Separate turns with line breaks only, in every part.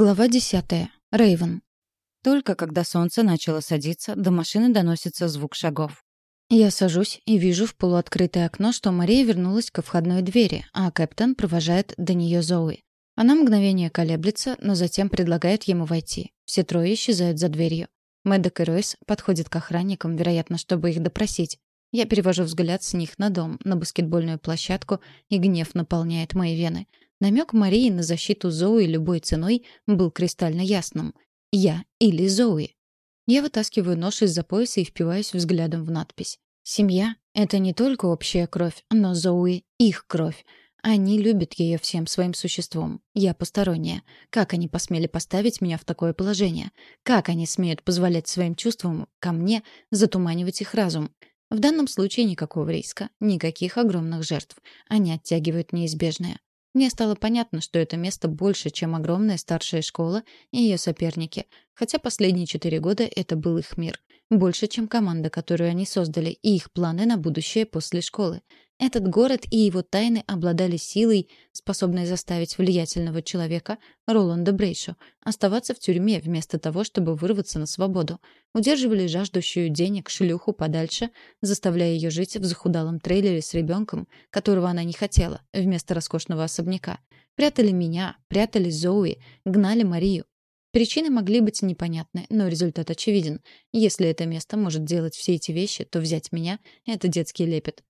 Глава десятая. Рейвен. Только когда солнце начало садиться, до машины доносится звук шагов. Я сажусь и вижу в полуоткрытое окно, что Мария вернулась ко входной двери, а капитан провожает до нее Зоуи. Она мгновение колеблется, но затем предлагает ему войти. Все трое исчезают за дверью. Мэддок и Ройс подходят к охранникам, вероятно, чтобы их допросить. Я перевожу взгляд с них на дом, на баскетбольную площадку, и гнев наполняет мои вены — Намек Марии на защиту Зои любой ценой был кристально ясным. «Я или Зои». Я вытаскиваю нож из-за пояса и впиваюсь взглядом в надпись. «Семья — это не только общая кровь, но Зои — их кровь. Они любят ее всем своим существом. Я посторонняя. Как они посмели поставить меня в такое положение? Как они смеют позволять своим чувствам ко мне затуманивать их разум? В данном случае никакого риска, никаких огромных жертв. Они оттягивают неизбежное. Мне стало понятно, что это место больше, чем огромная старшая школа и ее соперники, хотя последние четыре года это был их мир. Больше, чем команда, которую они создали, и их планы на будущее после школы. Этот город и его тайны обладали силой, способной заставить влиятельного человека, Роланда Брейшу, оставаться в тюрьме вместо того, чтобы вырваться на свободу. Удерживали жаждущую денег шлюху подальше, заставляя ее жить в захудалом трейлере с ребенком, которого она не хотела, вместо роскошного особняка. Прятали меня, прятали Зоуи, гнали Марию. Причины могли быть непонятны, но результат очевиден. Если это место может делать все эти вещи, то взять меня — это детский лепет.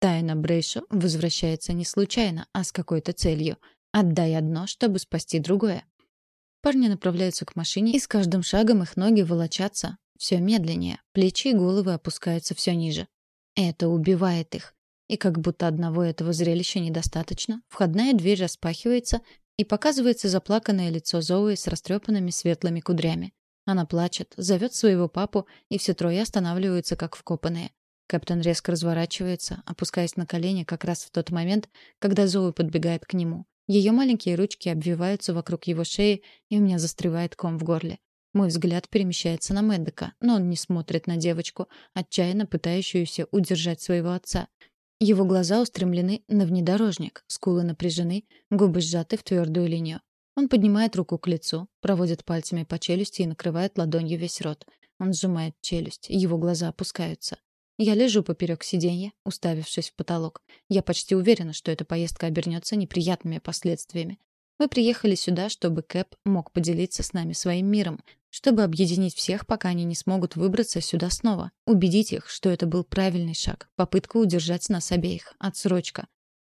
Тайна Брейшо возвращается не случайно, а с какой-то целью. Отдай одно, чтобы спасти другое. Парни направляются к машине, и с каждым шагом их ноги волочатся все медленнее, плечи и головы опускаются все ниже. Это убивает их. И как будто одного этого зрелища недостаточно, входная дверь распахивается, и показывается заплаканное лицо Зоуи с растрепанными светлыми кудрями. Она плачет, зовет своего папу, и все трое останавливаются как вкопанные. Капитан резко разворачивается, опускаясь на колени как раз в тот момент, когда Зоуи подбегает к нему. Ее маленькие ручки обвиваются вокруг его шеи, и у меня застревает ком в горле. Мой взгляд перемещается на Мэддека, но он не смотрит на девочку, отчаянно пытающуюся удержать своего отца. Его глаза устремлены на внедорожник, скулы напряжены, губы сжаты в твердую линию. Он поднимает руку к лицу, проводит пальцами по челюсти и накрывает ладонью весь рот. Он сжимает челюсть, его глаза опускаются. Я лежу поперек сиденья, уставившись в потолок. Я почти уверена, что эта поездка обернется неприятными последствиями. Мы приехали сюда, чтобы Кэп мог поделиться с нами своим миром, чтобы объединить всех, пока они не смогут выбраться сюда снова. Убедить их, что это был правильный шаг, попытка удержать нас обеих, отсрочка.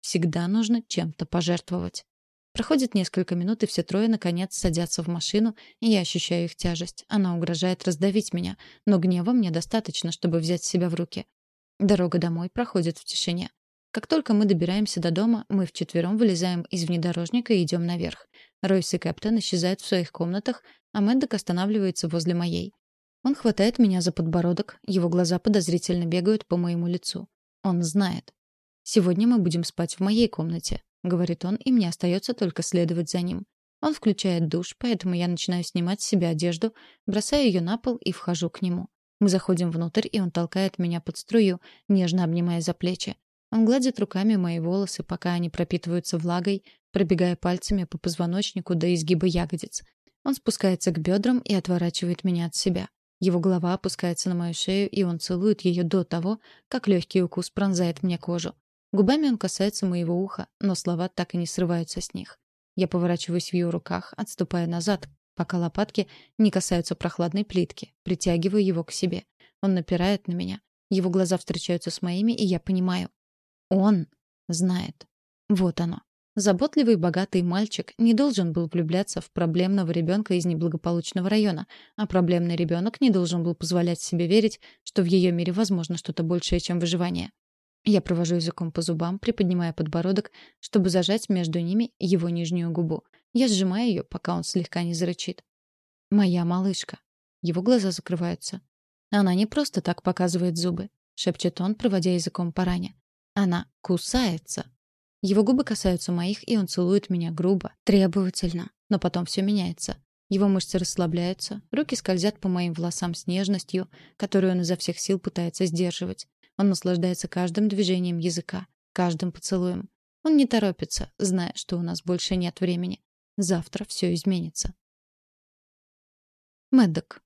Всегда нужно чем-то пожертвовать. Проходит несколько минут, и все трое, наконец, садятся в машину, и я ощущаю их тяжесть. Она угрожает раздавить меня, но гнева мне достаточно, чтобы взять себя в руки. Дорога домой проходит в тишине. Как только мы добираемся до дома, мы вчетвером вылезаем из внедорожника и идем наверх. Ройс и Кэптон исчезают в своих комнатах, а Мэддок останавливается возле моей. Он хватает меня за подбородок, его глаза подозрительно бегают по моему лицу. Он знает. Сегодня мы будем спать в моей комнате. — говорит он, и мне остается только следовать за ним. Он включает душ, поэтому я начинаю снимать с себя одежду, бросаю ее на пол и вхожу к нему. Мы заходим внутрь, и он толкает меня под струю, нежно обнимая за плечи. Он гладит руками мои волосы, пока они пропитываются влагой, пробегая пальцами по позвоночнику до изгиба ягодиц. Он спускается к бедрам и отворачивает меня от себя. Его голова опускается на мою шею, и он целует ее до того, как легкий укус пронзает мне кожу. Губами он касается моего уха, но слова так и не срываются с них. Я поворачиваюсь в ее руках, отступая назад, пока лопатки не касаются прохладной плитки, притягиваю его к себе. Он напирает на меня. Его глаза встречаются с моими, и я понимаю. Он знает. Вот оно. Заботливый богатый мальчик не должен был влюбляться в проблемного ребенка из неблагополучного района, а проблемный ребенок не должен был позволять себе верить, что в ее мире возможно что-то большее, чем выживание. Я провожу языком по зубам, приподнимая подбородок, чтобы зажать между ними его нижнюю губу. Я сжимаю ее, пока он слегка не зарычит. «Моя малышка». Его глаза закрываются. «Она не просто так показывает зубы», — шепчет он, проводя языком по ране. «Она кусается». Его губы касаются моих, и он целует меня грубо, требовательно. Но потом все меняется. Его мышцы расслабляются, руки скользят по моим волосам с нежностью, которую он изо всех сил пытается сдерживать. Он наслаждается каждым движением языка, каждым поцелуем. Он не торопится, зная, что у нас больше нет времени. Завтра все изменится. Мэддок.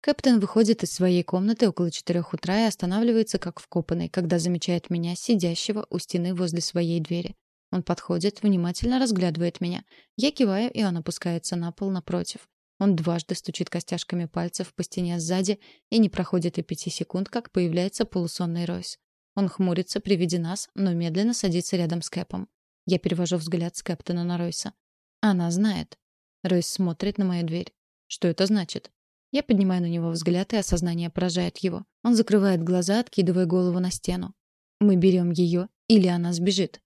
Кэптен выходит из своей комнаты около четырех утра и останавливается как вкопанный, когда замечает меня, сидящего у стены возле своей двери. Он подходит, внимательно разглядывает меня. Я киваю, и он опускается на пол напротив. Он дважды стучит костяшками пальцев по стене сзади, и не проходит и пяти секунд, как появляется полусонный Ройс. Он хмурится при виде нас, но медленно садится рядом с Кэпом. Я перевожу взгляд с Кэптона на Ройса. Она знает. Ройс смотрит на мою дверь. Что это значит? Я поднимаю на него взгляд, и осознание поражает его. Он закрывает глаза, откидывая голову на стену. Мы берем ее, или она сбежит.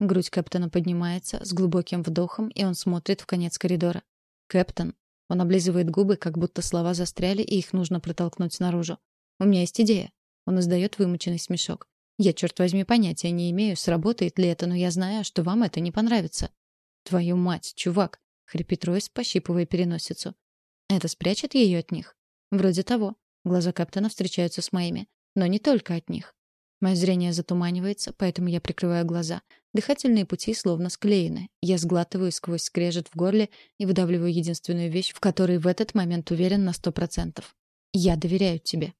Грудь Кэптона поднимается с глубоким вдохом, и он смотрит в конец коридора. «Кэптон». Он облизывает губы, как будто слова застряли, и их нужно протолкнуть наружу. «У меня есть идея». Он издает вымученный смешок. «Я, черт возьми, понятия не имею, сработает ли это, но я знаю, что вам это не понравится». «Твою мать, чувак!» — хрипит Ройс, пощипывая переносицу. «Это спрячет ее от них?» «Вроде того». Глаза Кэптона встречаются с моими. Но не только от них. Мое зрение затуманивается, поэтому я прикрываю глаза. Дыхательные пути словно склеены. Я сглатываю сквозь скрежет в горле и выдавливаю единственную вещь, в которой в этот момент уверен на сто процентов. Я доверяю тебе.